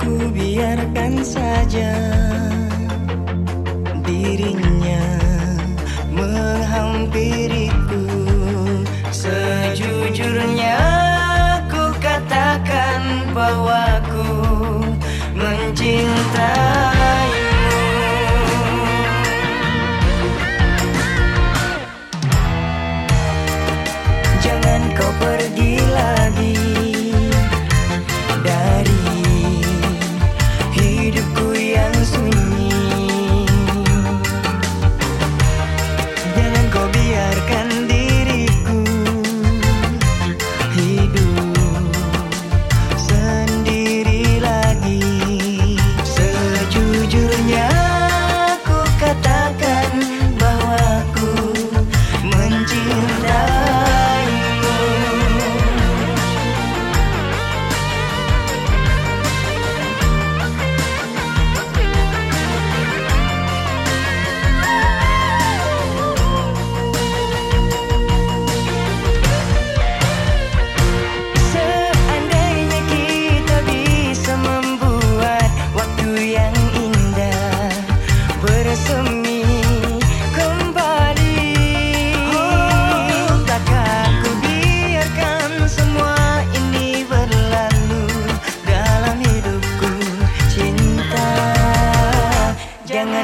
ku biarkan saja Dirinya menghampiriku Sejujurnya ku katakan bahwa ku mencintai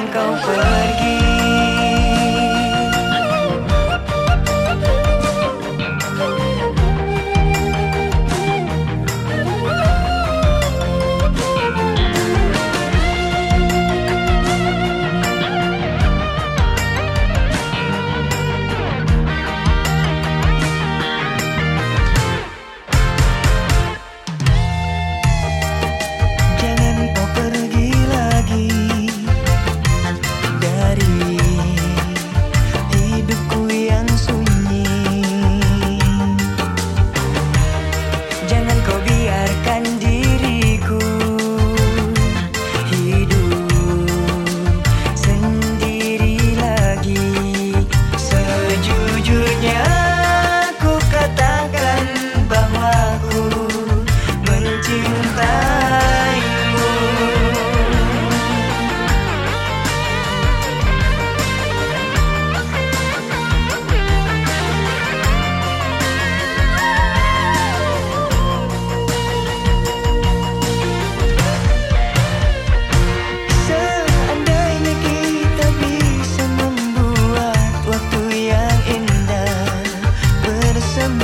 Kau pergi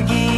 again.